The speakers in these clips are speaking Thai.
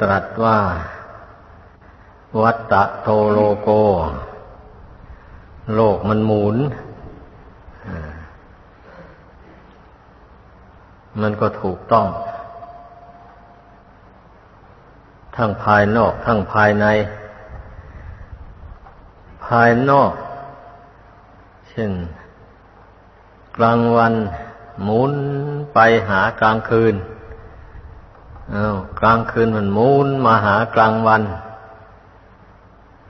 ตรัสว่า วัตตะโทโลโก โลกมันหมุน มันก็ถูกต้อง ทั้งภายนอกทั้งภายใน ภายนอก เช่น กลางวันหมุนไปหากลางคืน อา้าวกลางคืนมันมูนมาหากลางวัน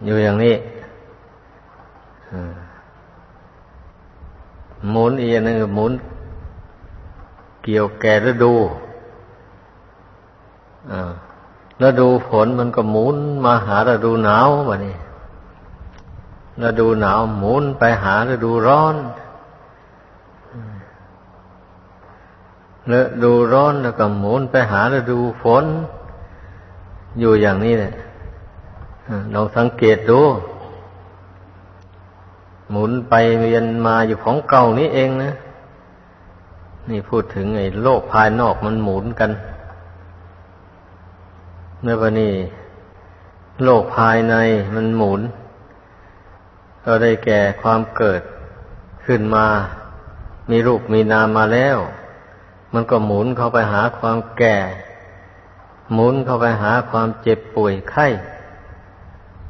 อยู่อย่างนี้หมุนอีกนึงหมุน เกี่ยวแก่ฤดูฤดูฝนมันก็หมุนมาหาฤดูหนาววะนี่ฤดูหนาวหมุนไปหาฤดูร้อน ฤดูร้อนแล้วก็หมุนไปหาฤดูฝน อยู่อย่างนี้แหละลองสังเกตดู หมุนไปเวียนมาอยู่ของเก่านี้เองนะ นี่พูดถึงไอ้โลกภายนอกมันหมุนกันเมื่อวันนี้โลกภายในมันหมุน ก็ได้แก่ความเกิดขึ้นมา มีรูปมีนามมาแล้ว มันก็หมุนเข้าไปหาความแก่ หมุนเข้าไปหาความเจ็บป่วยไข้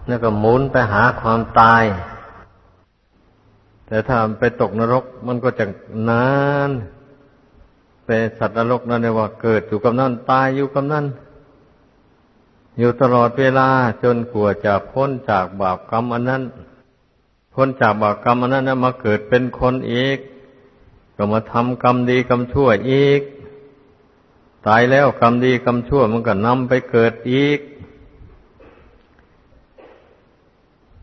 แล้วก็หมุนไปหาความตาย แต่ถ้าไปตกนรกมันก็จะนานเป็นสัตว์นรกนั่นเรียว่าเกิดอยู่กับนั่นตายอยู่กับนั่นอยู่ตลอดเวลาจนกลัวจะพ้นจากบาปกรรมอันนั้น พ้นจากบาปกรรมอันนั้นมาเกิดเป็นคนอีก ก็มาทำกรรมดีกรรมชั่วอีก ตายแล้วกรรมดีกรรมชั่วมันก็นำไปเกิดอีก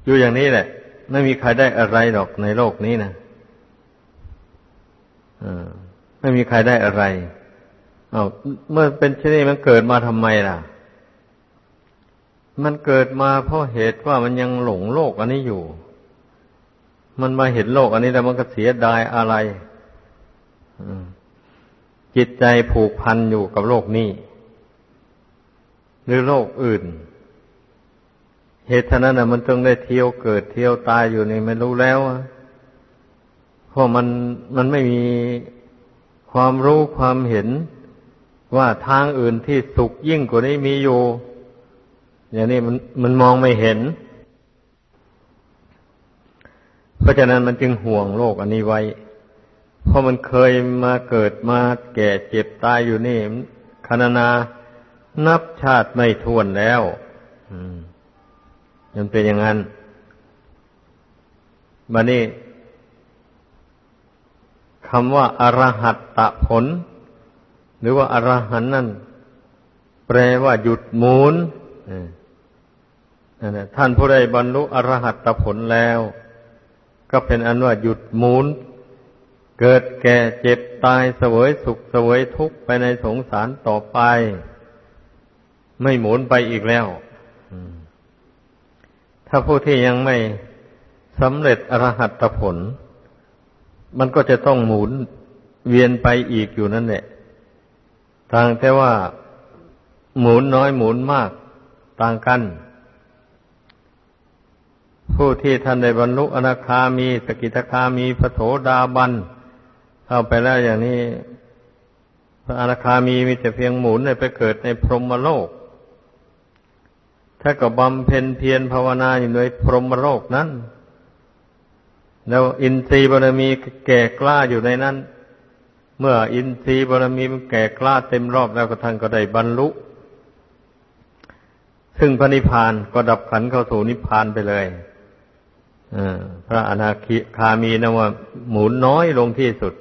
อยู่อย่างนี้แหละ ไม่มีใครได้อะไรหรอกในโลกนี้นะไม่มีใครได้อะไรเอาเมื่อเป็นเช่นนี้มันเกิดมาทำไมล่ะ มันเกิดมาเพราะเหตุว่ามันยังหลงโลกอันนี้อยู่ มันมาเห็นโลกอันนี้แล้วมันก็เสียดายอะไร จิตใจผูกพันอยู่กับโลกนี้ หรือโลกอื่น เหตุนั้นนะมันต้องได้เที่ยวเกิดเที่ยวตายอยู่นี่ไม่รู้แล้วเพราะมันมันไม่มีความรู้ความเห็นว่าทางอื่นที่สุขยิ่งกว่านี้มีอยู่ อย่างนี้มันมันมองไม่เห็น เพราะฉะนั้นมันจึงห่วงโลกอันนี้ไว้ เพราะมันเคยมาเกิดมาแก่เจ็บตายอยู่นี่คณนานับชาติไม่ทวนแล้วมันเป็นอย่างนั้นบันนี้คำว่าอรหัตตผล หรือว่าอรหันนั่น แปลว่าหยุดหมุนท่านผู้ใดบรรลุอรหัตตผลแล้ว ก็เป็นอันว่าหยุดหมุน เกิดแก่เจ็บตายเสวยสุขเสวยทุกข์ไปในสงสารต่อไป ไม่หมุนไปอีกแล้ว ถ้าผู้ที่ยังไม่สำเร็จอรหัตผล มันก็จะต้องหมุนเวียนไปอีกอยู่นั่นแหละต่างแต่ว่าหมุนน้อยหมุนมากต่างกัน ผู้ที่ท่านได้บรรลุอนาคามี สกิทาคามีพระโสดาบัน เข้าไปแล้วอย่างนี้ พระอนาคามีมีแต่เพียงหมุนไปเกิดในพรหมโลก ถ้ากับบำเพ็ญเพียรภาวนาอยู่ในพรหมโลกนั้น แล้วอินทรีย์บารมีแก่กล้าอยู่ในนั้น เมื่ออินทรีย์บารมีมันแก่กล้าเต็มรอบแล้วก็ท่านก็ได้บรรลุ ซึ่งพระนิพพานก็ดับขันเข้าสู่นิพพานไปเลยพระอนาคามีนะว่าหมุนน้อยลงที่สุด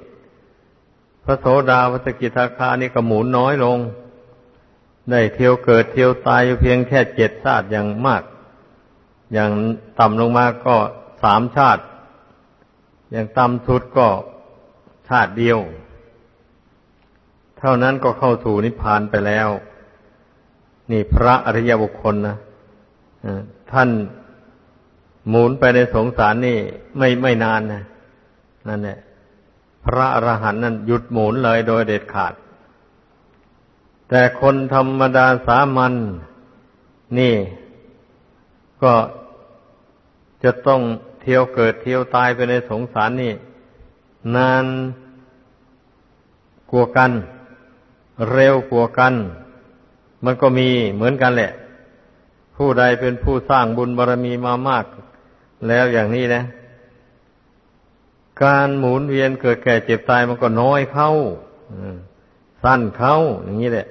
พระโสดาวัสกิทาคานี่ก็หมุนน้อยลง ได้เที่ยวเกิดเที่ยวตายอยู่เพียงแค่เจ็ดชาติอย่างมาก อย่างต่ำลงมาก็สามชาติ อย่างต่ำสุดก็ชาติเดียว เท่านั้นก็เข้าสู่นิพพานไปแล้ว นี่พระอริยบุคคลนะท่านหมุนไปในสงสารนี่ไม่ไม่นานนะนั่นแหละ พระอรหันต์นั้นหยุดหมุนเลยโดยเด็ดขาด แต่คนธรรมดาสามัญนี่ ก็จะต้องเที่ยวเกิดเที่ยวตายไปในสงสารนี่ นานกลัวกัน เร็วกลัวกัน มันก็มีเหมือนกันแหละ ผู้ใดเป็นผู้สร้างบุญบารรมีมามาก แล้วอย่างนี้นะ การหมุนเวียนเกิดแก่เจ็บตายมันก็น้อยเข้าสั้นเข้าอย่างนี้แหละ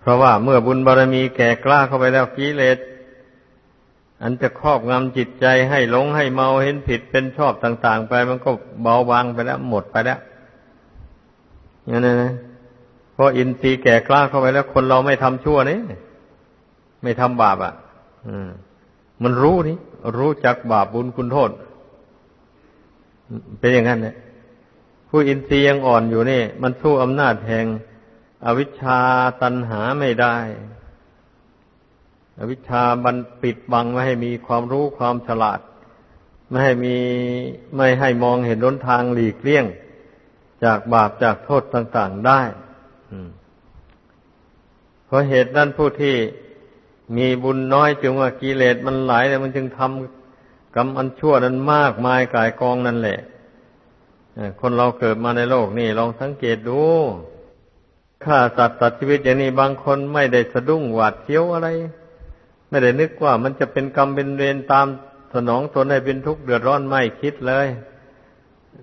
เพราะว่าเมื่อบุญบารรมีแก่กล้าเข้าไปแล้วกิเลสอันจะครอบงำจิตใจให้หลงให้เมาเห็นผิดเป็นชอบต่าง ๆ ไป มันก็เบาบางไปแล้ว หมดไปแล้วอย่างนั้นนะเพราะอินทรีย์แก่กล้าเข้าไปแล้ว คนเราไม่ทำชั่วนี่ไม่ทำบาปอะมันรู้นี่รู้จักบาปบุญคุณโทษ เป็นอย่างนั้นเนี่ยผู้อินทรีย์ยังอ่อนอยู่นี่ มันสู้อำนาจแห่งอวิชชาตันหาไม่ได้ อวิชชาบันปิดบังไม่ให้มีความรู้ความฉลาด ไม่ให้มีไม่ให้มองเห็นหนทางหลีกเลี่ยง จากบาปจากโทษต่าง ๆได้เพราะเหตุนั้นผู้ที่มีบุญน้อยจึงว่ากิเลสมันหลายแล้วมันจึงทำ กรรมอันชั่วนั้นมากมายกายกองนั่นแหละคนเราเกิดมาในโลกนี่ลองสังเกตดูฆ่าสัตว์ตัดชีวิตอย่างนี้บางคนไม่ได้สะดุ้งหวาดเสียวอะไร ไม่ได้นึกว่ามันจะเป็นกรรมเป็นเวรตามสนองตนให้เป็นทุกข์เดือดร้อนไม่คิดเลย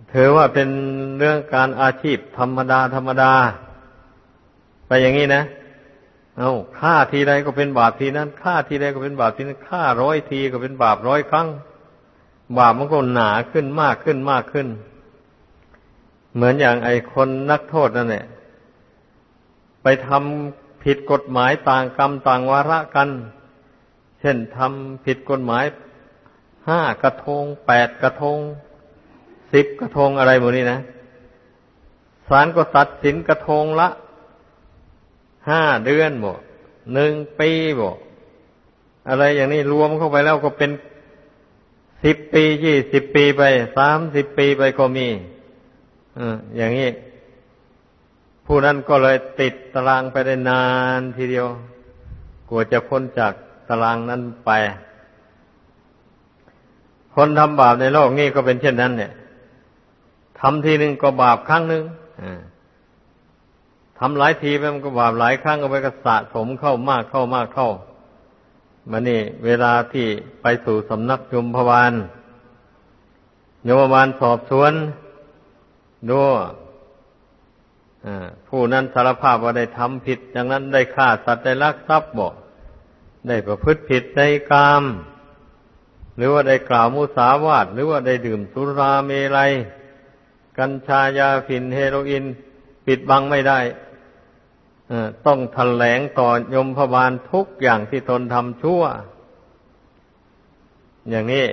เธอว่าเป็นเรื่องการอาชีพธรรมดาธรรมดา ไปอย่างนี้นะ เอาฆ่าทีใดก็เป็นบาปทีนั้นฆ่าทีใดก็เป็นบาปทีนั้นฆ่าร้อยทีก็เป็นบาปร้อยครั้ง บาปมันก็หนาขึ้นมากขึ้นมากขึ้น เหมือนอย่างไอ้คนนักโทษนั่นแหละไปทำผิดกฎหมายต่างกรรมต่างวาระกัน เช่นทำผิดกฎหมายห้ากระทงแปดกระทงสิบกระทงอะไรหมดนี้นะศาลก็ตัดสินกระทงละห้าเดือนบ่หนึ่งปีบ่อะไรอย่างนี้รวมเข้าไปแล้วก็เป็น สิบปียี่สิบปีไปสามสิบปีไปก็มีอย่างนี้ ผู้นั้นก็เลยติดตารางไปได้นานทีเดียวกลัวจะพ้นจากตารางนั้นไป คนทำบาปในโลกนี้ก็เป็นเช่นนั้น เนี่ยทำทีหนึ่งก็บาปครั้งหนึ่งทำหลายทีไปมันก็บาปหลายครั้งก็ไปก็สะสมเข้ามากเข้ามากเข้า มานี่เวลาที่ไปสู่สำนักยมพวานยมพวานสอบสวนดูผู้นั้นสารภาพว่าได้ทำผิดอย่างนั้นได้ฆ่าสัตว์ได้ลักทรัพย์บอกได้ประพฤติผิดในกาม หรือว่าได้กล่าวมุสาวาทหรือว่าได้ดื่มสุราเมลัย กัญชายาฝิ่นเฮโรอีนปิดบังไม่ได้ ต้องแถลงต่อยมพบาลทุกอย่างที่ตนทำชั่ว อย่างนี้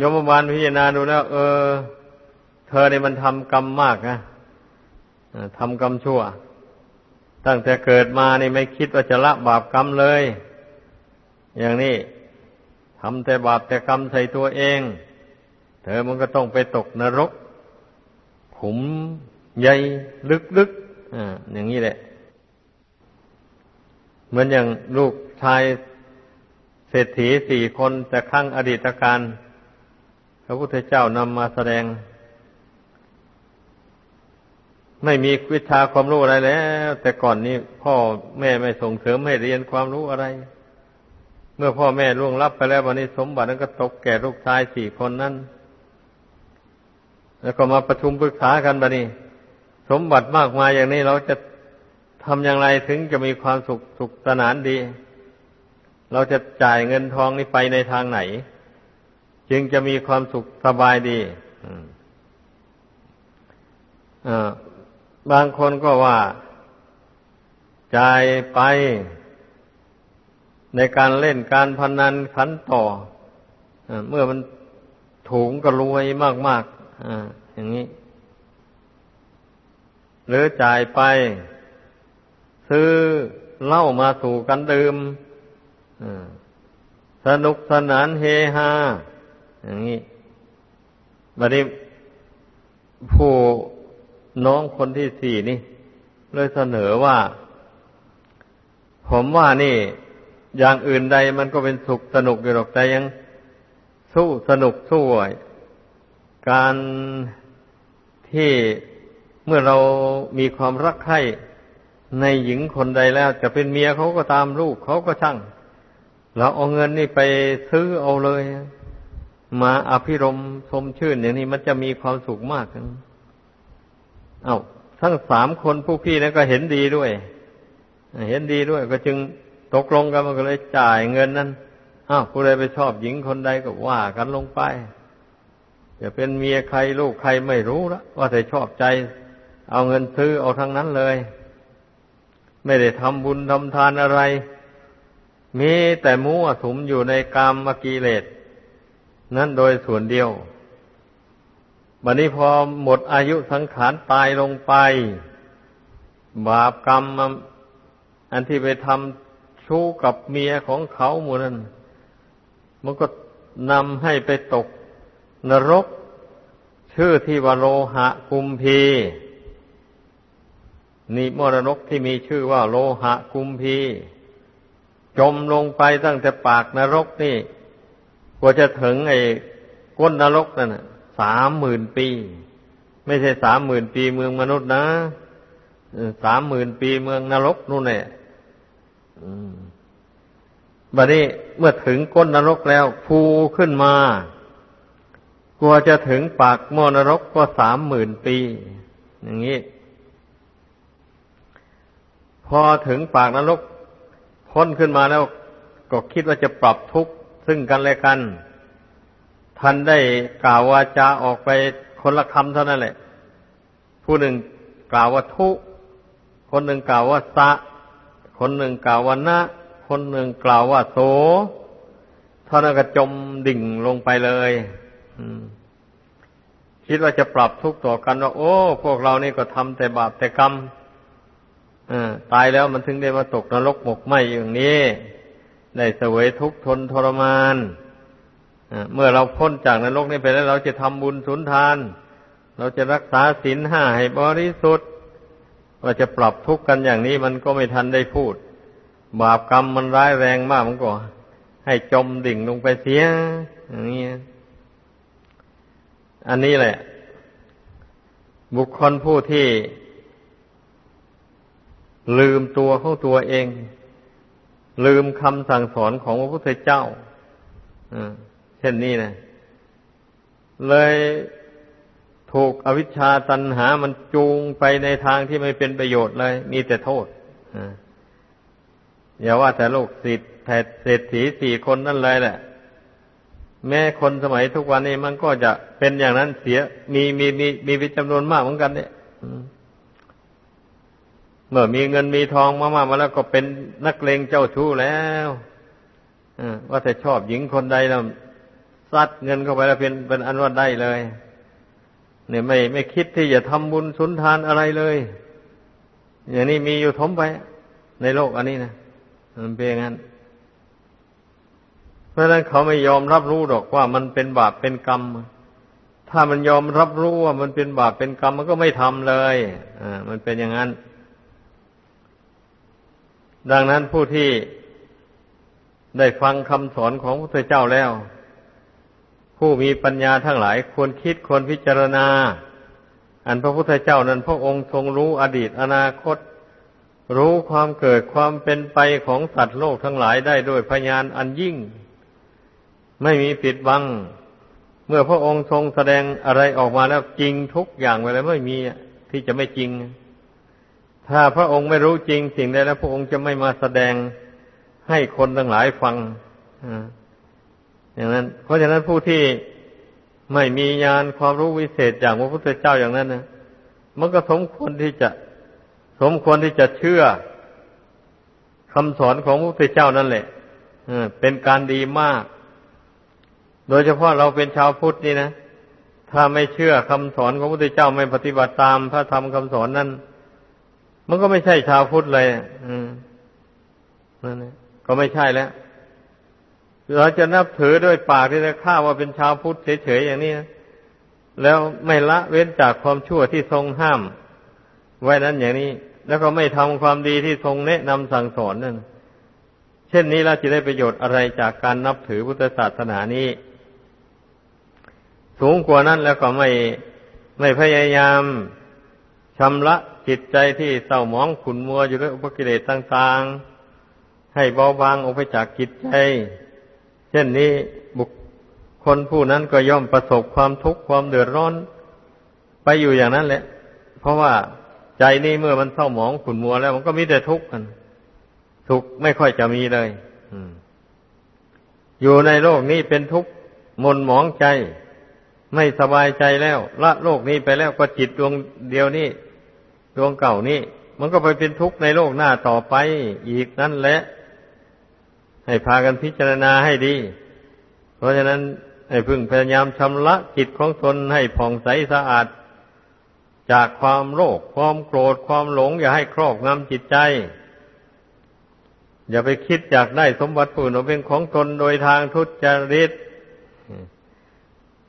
ยมพบาลพิจารณาดูแล้ว เออ เธอเนี่ยมันทำกรรมมากนะทำกรรมชั่ว ตั้งแต่เกิดมานี่ไม่คิดว่าจะละบาปกรรมเลย อย่างนี้ทำแต่บาปแต่กรรมใส่ตัวเอง เธอมันก็ต้องไปตกนรกขุมใหญ่ลึกๆ ออย่างนี้แหละ เหมือนอย่างลูกชายเศรษฐีสี่คนแต่ครั้งอดีตการพระพุทธเจ้านำมาแสดง ไม่มีวิชาความรู้อะไรแล้ว แต่ก่อนนี้พ่อแม่ไม่ส่งเสริมให้เรียนความรู้อะไร เมื่อพ่อแม่ล่วงลับไปแล้ววันนี้สมบัตินั้นก็ตกแก่ลูกชายสี่คนนั้น แล้วก็มาประชุมปรึกษากันบัดนี้ สมบัติมากมายอย่างนี้เราจะทำอย่างไรถึงจะมีความสุขสุขสนานดี เราจะจ่ายเงินทองนี้ไปในทางไหน จึงจะมีความสุขสบายดีบางคนก็ว่าจ่ายไป ในการเล่นการพนันขันต่อเมื่อมันถูงก็รวยมากๆออย่างนี้ หรือจ่ายไป ซื้อเหล้ามาสู่กันดื่มสนุกสนานเฮฮาอย่างนี้บัดนี้ผู้น้องคนที่สี่นี่ เลยเสนอว่า ผมว่านี่ อย่างอื่นใดมันก็เป็นสุขสนุกอยู่หรอกแต่ยัง สู้สนุกสู้การที่ เมื่อเรามีความรักใคร่ในหญิงคนใดแล้ว จะเป็นเมียเขาก็ตามลูกเขาก็ช่างเราเอาเงินนี่ไปซื้อเอาเลย มาอภิรมชมชื่นอย่างนี้มันจะมีความสุขมากเอา้าทั้งสามคนผู้พี่นั้นก็เห็นดีด้วย เห็นดีด้วย ก็จึงตกลงกันมันก็เลยจ่ายเงินนั้นอ้าวผู้ใดไปชอบหญิงคนใดก็ว่ากันลงไปจะเป็นเมียใครลูกใครไม่รู้ละว่าแต่ชอบใจ เอาเงินซื้อเอาทั้งนั้นเลย ไม่ได้ทำบุญทำทานอะไร มีแต่มั่วสุมอยู่ในกามมกีเลสนั่นโดยส่วนเดียวบัดนี้พอหมดอายุสังขารตายลงไป บาปกรรม อันที่ไปทำชู้กับเมียของเขาหมดนั้น มันก็นำให้ไปตกนรก ชื่อที่ว่าโลหะกุมพี นี่มรนกที่มีชื่อว่าโลหะกุมพี จมลงไปตั้งแต่ปากนรกนี่กว่าจะถึงไอ้ก้นนรกนั่นสามหมื่นปี ไม่ใช่สามหมื่นปีเมืองมนุษย์นะสามหมื่นปีเมืองนรกนู่นเนี่ยบัดนี้เมื่อถึงก้นนรกแล้วฟูขึ้นมากลัวจะถึงปากมอนรกก็สามหมื่นปี อย่างนี้ พอถึงปากนรกพ้นขึ้นมาแล้วก็คิดว่าจะปรับทุกข์ซึ่งกันและกัน ท่านได้กล่าววาจาออกไปคนละคำเท่านั้นแหละ ผู้หนึ่งกล่าวว่าทุ คนหนึ่งกล่าวว่าสะ คนหนึ่งกล่าวว่านะคนหนึ่งกล่าวว่าโสท่านั้นก็จมดิ่งลงไปเลยคิดว่าจะปรับทุกข์ต่อกันว่าโอ้ พวกเรานี่ก็ทำแต่บาปแต่กรรม ตายแล้วมันถึงได้มาตกนรกหมกไหมอย่างนี้ ได้เสวยทุกข์ทนทรมานเมื่อเราพ้นจากนรกนี้ไปแล้ว เราจะทำบุญสุนทาน เราจะรักษาศีลห้าให้บริสุทธิ์ว่าจะปรับทุกข์กันอย่างนี้มันก็ไม่ทันได้พูด บาปกรรมมันร้ายแรงมากมันก็ ให้จมดิ่งลงไปเสียอย่างนี้อันนี้แหละ บุคคลผู้ที่ ลืมตัวเของตัวเอง ลืมคำสั่งสอนของพระพุทธเจ้าเช่นนี้นะเลยถูกอวิชชาตันหามันจูงไปในทางที่ไม่เป็นประโยชน์เลย มีแต่โทษอย่าว่าแต่ลูกศิษย์แพทย์เศรษฐีสี่คนนั่นเลยแหละ แม้คนสมัยทุกวันนี้มันก็จะเป็นอย่างนั้นเสีย มีมีมีมีวิจำนวนมากเหมือนกันเนี่ย เมื่อมีเงินมีทองมากๆมาแล้วก็เป็นนักเลงเจ้าชู้แล้วว่าแต่ชอบหญิงคนใดแล้วซัดเงินเข้าไปแล้วเป็นเป็นอันว่าได้เลย เนี่ยไม่ไม่คิดที่จะทำบุญสุนทานอะไรเลย อย่างนี้มีอยู่ทมไป ในโลกอันนี้นะมันเป็นอย่างนั้นเพราะฉะนั้นเขาไม่ยอมรับรู้หรอกว่ามันเป็นบาปเป็นกรรม ถ้ามันยอมรับรู้ว่ามันเป็นบาปเป็นกรรมมันก็ไม่ทำเลย อ่า มันเป็นอย่างนั้น ดังนั้นผู้ที่ได้ฟังคำสอนของพระพุทธเจ้าแล้ว ผู้มีปัญญาทั้งหลายควรคิดควรพิจารณา อันพระพุทธเจ้านั้นพระองค์ทรงรู้อดีตอนาคต รู้ความเกิดความเป็นไปของสัตว์โลกทั้งหลายได้ด้วยพยานอันยิ่ง ไม่มีปิดบัง เมื่อพระองค์ทรงแสดงอะไรออกมาแล้วจริงทุกอย่างไปแล้วไม่มีที่จะไม่จริง ถ้าพระองค์ไม่รู้จริงสิ่งใดแล้วพระองค์จะไม่มาแสดงให้คนทั้งหลายฟังอย่างนั้น เพราะฉะนั้นผู้ที่ไม่มีญาณความรู้วิเศษจากพระพุทธเจ้าอย่างนั้นนะมันก็สมควรที่จะ สมควรที่จะเชื่อคำสอนของพระพุทธเจ้านั่นแหละเป็นการดีมาก โดยเฉพาะเราเป็นชาวพุทธนี่นะ ถ้าไม่เชื่อคำสอนของพระพุทธเจ้าไม่ปฏิบัติตามพระธรรมคำสอนนั้น มันก็ไม่ใช่ชาวพุทธเลยอืมนั่นก็ไม่ใช่แล้วเราจะนับถือด้วยปากที่จะข้าว่าเป็นชาวพุทธเฉยๆอย่างนี้แล้วไม่ละเว้นจากความชั่วที่ทรงห้าม ไว้นั้นอย่างนี้ แล้วก็ไม่ทำความดีที่ทรงแนะนำสั่งสอนนั่นเช่นนี้เราจะได้ประโยชน์อะไรจากการนับถือพุทธศาสนานี้ สูงกว่านั้นแล้วก็ไม่ไม่พยายาม ชำระจิตใจที่เศร้าหมองขุนมัวอยู่ด้วยอุปกิเลสต่างๆ ให้เบาบางออกไปจากจิตใจ เช่นนี้บุคคลผู้นั้นก็ย่อมประสบความทุกข์ความเดือดร้อน ไปอยู่อย่างนั้นแหละ เพราะว่าใจนี่เมื่อมันเศร้าหมองขุนมัวแล้ว มันก็มีแต่ทุกข์กัน ทุกข์ไม่ค่อยจะมีเลยอยู่ในโลกนี้เป็นทุกข์มนหมองใจ ไม่สบายใจแล้ว ละโลกนี้ไปแล้วก็จิตดวงเดียวนี้ ดวงเก่านี่มันก็ไปเป็นทุกข์ในโลกหน้าต่อไปอีกนั่นแหละ ให้พากันพิจารณาให้ดี เพราะฉะนั้นให้พึงพยายามชำระจิตของตนให้ผ่องใสสะอาด จากความโลภความโกรธความหลง อย่าให้ครอบงำจิตใจ อย่าไปคิดอยากได้สมบัติผู้อื่นเป็นของตนโดยทางทุจริต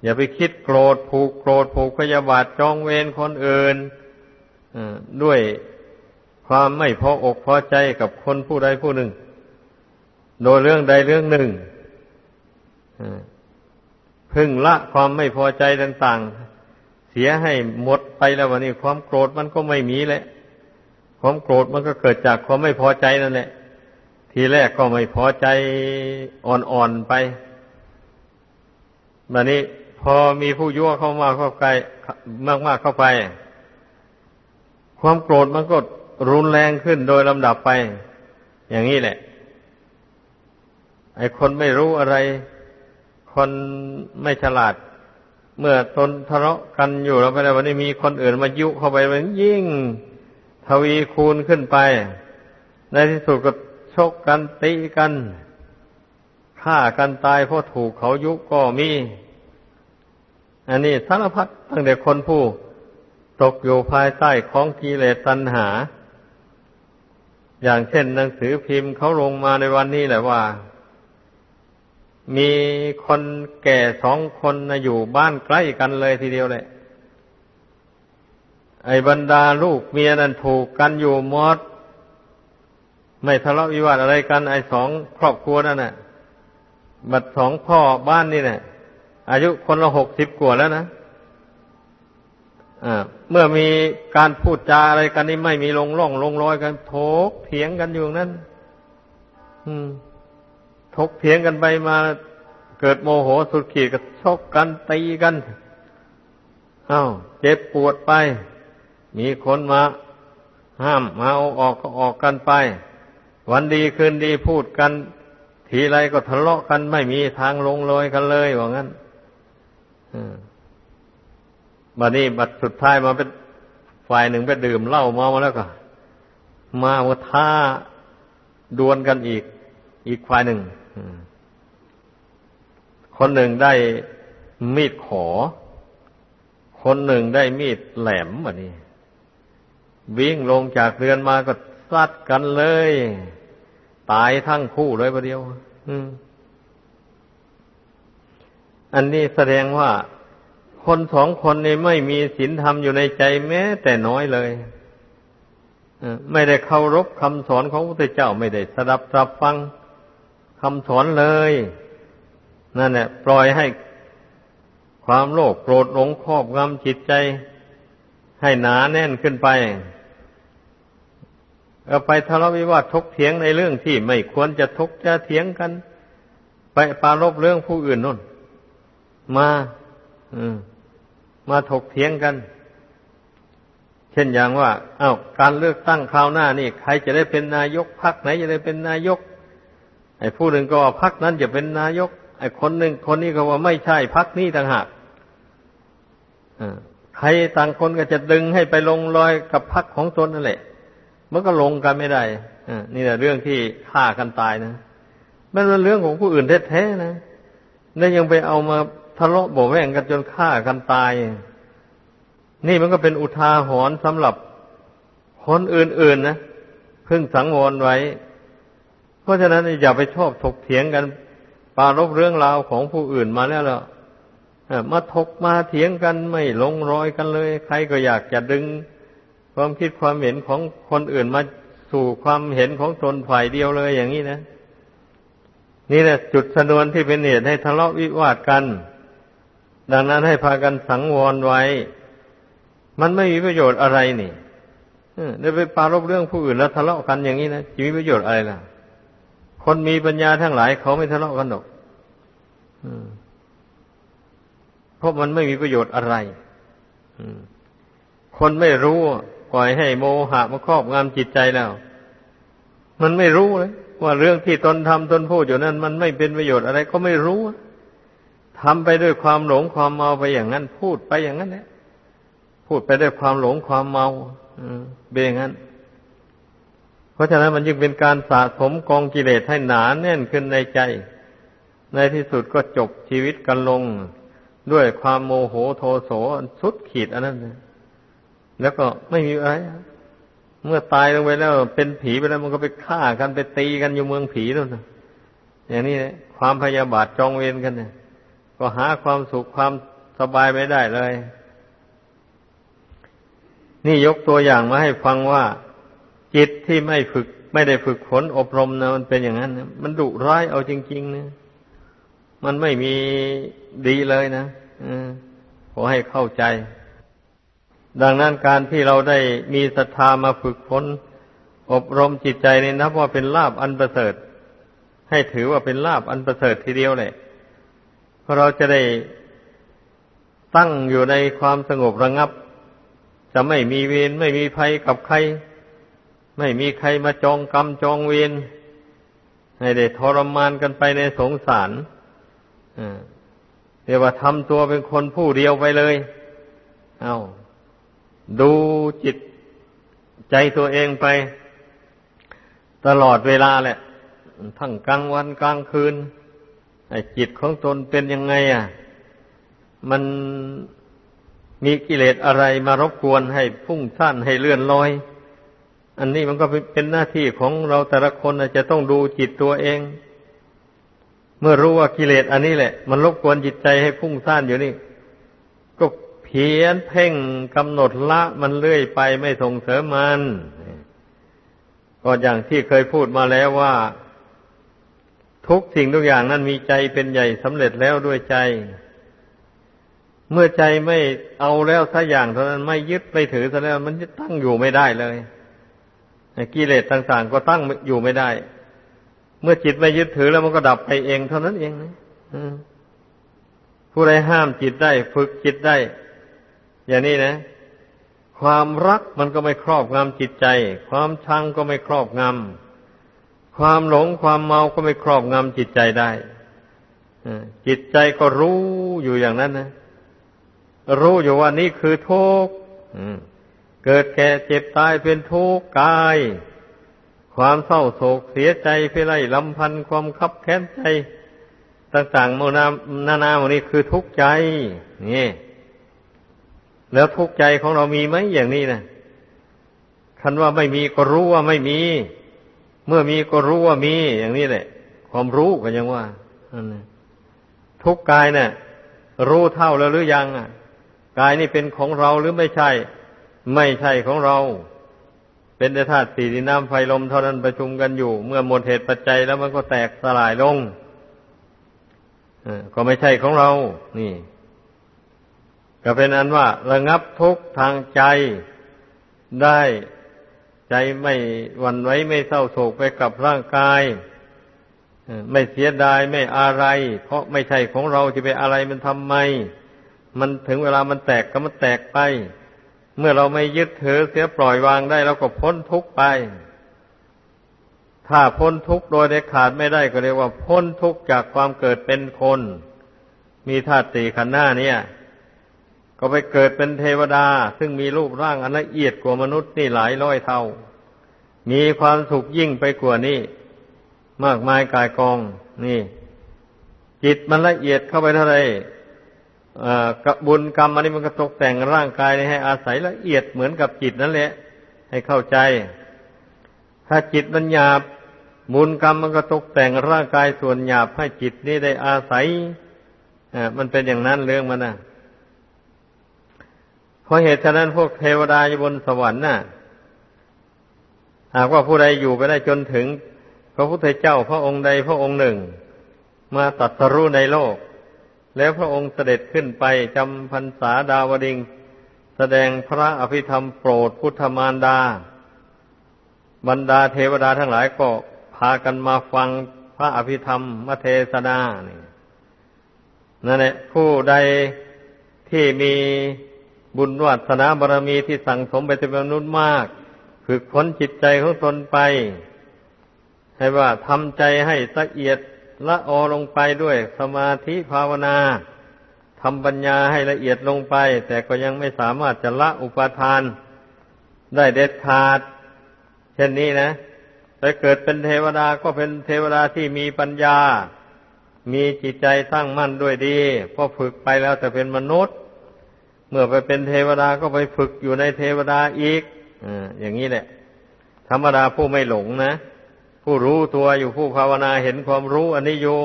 อย่าไปคิดโกรธผูกโกรธผูกพยาบาทจองเวรคนอื่น ด้วยความไม่พออกพอใจกับคนผู้ใดผู้หนึ่ง โดยเรื่องใดเรื่องหนึ่งพึงละความไม่พอใจต่างๆ เสียให้หมดไปแล้ววันนี้ความโกรธมันก็ไม่มีแล้วความโกรธมันก็เกิดจากความไม่พอใจนั่นแหละ ทีแรกก็ไม่พอใจอ่อนๆไปวันนี้พอมีผู้ยั่วเข้ามาเข้าใกล้มากๆเข้าไป ความโกรธมันก็รุนแรงขึ้นโดยลำดับไป อย่างนี้แหละ ไอ้คนไม่รู้อะไร คนไม่ฉลาด เมื่อตนทะเลาะกันอยู่แล้วไปแล้ววันนี้มีคนอื่นมายุเข้าไปมันยิ่งทวีคูณขึ้นไป ในที่สุดก็ชกกันตีกันฆ่ากันตายเพราะถูกเขายุก็มี อันนี้สารพัดตั้งแต่คนผู้ ตกอยู่ภายใต้ของกิเลสตัณหา อย่างเช่นหนังสือพิมพ์เขาลงมาในวันนี้แหละว่า มีคนแก่สองคนนะอยู่บ้านใกล้กันเลยทีเดียวเลยไอ้บรรดาลูกเมียนั้นถูกกันอยู่มอด ไม่ทะเลาะวิวาทอะไรกัน ไอ้สองครอบครัวนั่นน่ะ บัดสองพ่อบ้านนี่เนี่ยอายุคนละหกสิบกว่าแล้วนะ เมื่อมีการพูดจาอะไรกันนี่ไม่มีลงร่องลงรอยกันโถกเถียงกันอยู่นั้นทกเถียงกันไปมาเกิดโมโหสุดขีดก็ชกกันตีกันอา้าวเจ็บปวดไป มีคนมา ห้ามมาเอาออกก็ออกกันไป วันดีคืนดีพูดกัน ทีไรก็ทะเลาะกันไม่มีทางลงรอยกันเลยว่างั้น บัดนี้บัดสุดท้ายมาเป็นฝ่ายหนึ่งไปดื่มเหล้าเมามาแล้วก็ มาว่าท่าดวลกันอีก อีกฝ่ายหนึ่งคนหนึ่งได้มีดขอ คนหนึ่งได้มีดแหลมแบบนี้ วิ่งลงจากเรือนมาก็ซัดกันเลย ตายทั้งคู่เลยประเดียวอันนี้แสดงว่า คนสองคนนี้ไม่มีศีลธรรมอยู่ในใจแม้ แต่น้อยเลยไม่ได้เคารพคำสอนของพระพุทธเจ้าไม่ได้สดับรับฟังคำสอนเลย นั่นแหละปล่อยให้ความโลภโกรธหลงครอบงำจิตใจ ให้หนาแน่นขึ้นไปเอาไปทะเลาะวิวาททกเถียงในเรื่องที่ไม่ควรจะทกจะเถียงกัน ไปปารบเรื่องผู้อื่นนู่น มา อืม มาถกเถียงกัน เช่นอย่างว่าเอา้าการเลือกตั้งคราวหน้านี่ ใครจะได้เป็นนายกพรรคไหนจะได้เป็นนายก ไอ้ผู้หนึ่งก็ว่าพรรคนั้นจะเป็นนายก ไอ้คนหนึ่งคนนี้ก็ว่าไม่ใช่พรรคนี้ต่างหากใครต่างคนก็จะดึงให้ไปลงรอยกับพรรคของตนนั่นแหละมันก็ลงกันไม่ได้อนี่แหละเรื่องที่ฆ่ากันตายนะมันเป็นเรื่องของผู้อื่นแท้ๆนะ แล้วยังไปเอามา ทะเลาะบ่แว่งกันจนฆ่ากันตาย นี่มันก็เป็นอุทาหรณ์สำหรับคนอื่นๆนะเพิ่งสังวรไว้ เพราะฉะนั้นอย่าไปชอบถกเถียงกัน ปารบเรื่องราวของผู้อื่นมาแล้วล่ะมาถกมาเถียงกันไม่ลงรอยกันเลย ใครก็อยากจะดึง ความคิดความเห็นของคนอื่นมาสู่ความเห็นของตนฝ่ายเดียวเลยอย่างนี้นะ นี่แหละจุดสนวนที่เป็นเหตุให้ทะเลาะวิวาทกัน ดังนั้นให้พากันสังวรไว้ มันไม่มีประโยชน์อะไรนี่เดี๋ยวไปปารบเรื่องผู้อื่นแล้วทะเลาะกันอย่างนี้นะจะมีประโยชน์อะไรล่ะ คนมีปัญญาทั้งหลายเขาไม่ทะเลาะกันหรอกเพราะมันไม่มีประโยชน์อะไรคนไม่รู้ปล่อยให้โมหะมาครอบงำจิตใจแล้ว มันไม่รู้เลยว่าเรื่องที่ตนทำตนพูดอยู่นั้น มันไม่เป็นประโยชน์อะไรก็ไม่รู้ ทำไปด้วยความหลงความเมาไปอย่างนั้น พูดไปอย่างนั้นแหละพูดไปด้วยความหลงความเมาเป็นอย่างนั้น เพราะฉะนั้นมันจึงเป็นการสะสมกองกิเลสให้หนาแน่นขึ้นในใจ ในที่สุดก็จบชีวิตกันลง ด้วยความโมโหโทโสสุดขีดอันนั้นแล้วก็ไม่มีอะไร เมื่อตายลงไปแล้ว เป็นผีไปแล้วมันก็ไปฆ่ากันไปตีกันอยู่เมืองผีนั่นนะอย่างนี้นะความพยาบาทจองเวรกันเนี่ย ก็หาความสุขความสบายไม่ได้เลย นี่ยกตัวอย่างมาให้ฟังว่า จิตที่ไม่ฝึก ไม่ได้ฝึกฝนอบรมนะมันเป็นอย่างนั้นนะมันดุร้ายเอาจริงๆนะมันไม่มีดีเลยนะอขอให้เข้าใจ ดังนั้นการที่เราได้มีศรัทธามาฝึกฝนอบรมจิตใจนี่นับว่าเป็นลาบอันประเสริฐ ให้ถือว่าเป็นลาบอันประเสริฐทีเดียวเลยเพราะ เราจะได้ตั้งอยู่ในความสงบระงับ จะไม่มีเวรไม่มีภัยกับใคร ไม่มีใครมาจองกรรมจองเวรให้ได้ทรมานกันไปในสงสารเรียกว่าทำตัวเป็นคนผู้เดียวไปเลย เอาดูจิตใจตัวเองไป ตลอดเวลาแหละ ทั้งกลางวันกลางคืน จิตของตนเป็นยังไงอะ มันมีกิเลสอะไรมารบกวนให้พุ่งสั้นให้เลื่อนลอย อันนี้มันก็เป็นหน้าที่ของเราแต่ละคนจะต้องดูจิตตัวเอง เมื่อรู้ว่ากิเลสอันนี้แหละ มันรบกวนจิตใจให้พุ่งสั้นอยู่นี่ ก็เพียนเพ่งกำหนดละมันเลื่อยไปไม่ส่งเสริมมัน ก็อย่างที่เคยพูดมาแล้วว่า ทุกสิ่งทุกอย่างนั้นมีใจเป็นใหญ่สำเร็จแล้วด้วยใจ เมื่อใจไม่เอาแล้วสักอย่างเท่านั้นไม่ยึดไม่ถือซะแล้วมันจะตั้งอยู่ไม่ได้เลยกิเลสต่าง ๆ ก็ตั้งอยู่ไม่ได้ เมื่อจิตไม่ยึดถือแล้วมันก็ดับไปเองเท่านั้นเองนะผู้ใดห้ามจิตได้ ฝึกจิตได้ อย่างนี้นะ ความรักมันก็ไม่ครอบงำจิตใจ ความชังก็ไม่ครอบงำ ความหลงความเมาก็ไม่ครอบงำจิตใจได้จิตใจก็รู้อยู่อย่างนั้นนะ รู้อยู่ว่านี่คือทุกข์เกิดแก่เจ็บตายเป็นทุกข์กาย ความเศร้าโศกเสียใจไปไล่ลำพันธ์ความคับแค้นใจ ต่างๆโมนานานาโมนี้คือทุกข์ใจนี่แล้วทุกข์ใจของเรามีไหมอย่างนี้นะคันว่าไม่มีก็รู้ว่าไม่มี เมื่อมีก็รู้ว่ามีอย่างนี้แหละ ความรู้ก็ยังว่าทุกกายเนะ่ยรู้เท่าแล้วหรือยังอะกายนี่เป็นของเราหรือไม่ใช่ ไม่ใช่ของเรา เป็นแต่ธาตุสี่ดินน้ำไฟลมเท่านั้นประชุมกันอยู่ เมื่อหมดเหตุปัจจัยแล้วมันก็แตกสลายลงก็ไม่ใช่ของเรา นี่ ก็เป็นอันว่า ระงับทุกทางใจได้ ใจไม่วันไหวไม่เศร้าโศกไปกับร่างกายไม่เสียดายไม่อะไร เพราะไม่ใช่ของเราจะไปอะไรมันทำไม มันถึงเวลามันแตกก็มันแตกไป เมื่อเราไม่ยึดถือเสียปล่อยวางได้เราก็พ้นทุกข์ไป ถ้าพ้นทุกข์โดยเด็ดขาดไม่ได้ก็เรียกว่าพ้นทุกข์จากความเกิดเป็นคน มีธาตุสี่ขันธ์หน้าเนี่ย ก็ไปเกิดเป็นเทวดา ซึ่งมีรูปร่างอันละเอียดกว่ามนุษย์นี่หลายร้อยเท่า มีความสุขยิ่งไปกว่านี้ มากมายกายกอง นี่ จิตมันละเอียดเข้าไปเท่าไรกบุญกรรมอันนี้มันก็ตกแต่งร่างกายให้อาศัยละเอียดเหมือนกับจิตนั่นแหละ ให้เข้าใจ ถ้าจิตมันหยาบบุญกรรมมันก็ตกแต่งร่างกายส่วนหยาบให้จิตนี้ได้อาศัยมันเป็นอย่างนั้นเรื่องมันนะ เพราะเหตุฉะนั้นพวกเทวดาอยู่บนสวรรค์น่ะ หากว่าผู้ใดอยู่ไปได้จนถึง พระพุทธเจ้าพระองค์ใดพระองค์หนึ่ง มาตัดสรู้ในโลก แล้วพระองค์เสด็จขึ้นไปจำพรรษาดาวดิง แสดงพระอภิธรรมโปรดพุทธมารดา บรรดาเทวดาทั้งหลายก็พากันมาฟังพระอภิธรรมมเทศนานี่นั่นแหละผู้ใดที่มี บุญวัฒนาบารมีที่สั่งสมไปเป็นมนุษย์มาก ฝึกฝนจิตใจของตนไป ให้ว่าทำใจให้ละเอียดละออลงไปด้วยสมาธิภาวนาทำปัญญาให้ละเอียดลงไป แต่ก็ยังไม่สามารถจะละอุปาทาน ได้เด็ดขาด เช่นนี้นะแต่เกิดเป็นเทวดาก็เป็นเทวดาที่มีปัญญา มีจิตใจตั้งมั่นด้วยดีพอฝึกไปแล้วแต่เป็นมนุษย์ เมื่อไปเป็นเทวดาก็ไปฝึกอยู่ในเทวดาอีกออย่างนี้แหละ ธรรมดาผู้ไม่หลงนะ ผู้รู้ตัวอยู่ผู้ภาวนาเห็นความรู้อันนี้อยู่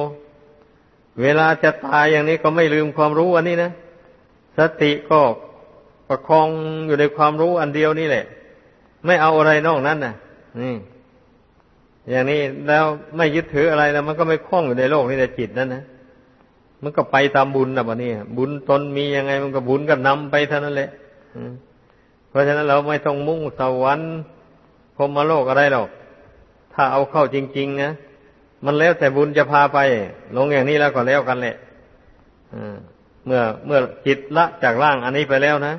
เวลาจะตายอย่างนี้ก็ไม่ลืมความรู้อันนี้นะ สติก็ประคองอยู่ในความรู้อันเดียวนี่แหละ ไม่เอาอะไรนอกนั้นนะนี่อย่างนี้แล้วไม่ยึดถืออะไรแล้วมันก็ไม่คล้องอยู่ในโลกนี้แต่จิตนั่นนะ มันก็ไปตามบุญนะบัดนี้บุญตนมียังไง มันก็บุญก็นำไปเท่านั้นแหละเพราะฉะนั้นเราไม่ต้องมุ่งสวรรค์พรมโลกอะไรหรอก ถ้าเอาเข้าจริง ๆ นะมันแล้วแต่บุญจะพาไป ลงอย่างนี้แล้วก็แล้วกันแหละเมื่อเมื่อจิตละจากร่างอันนี้ไปแล้วนะ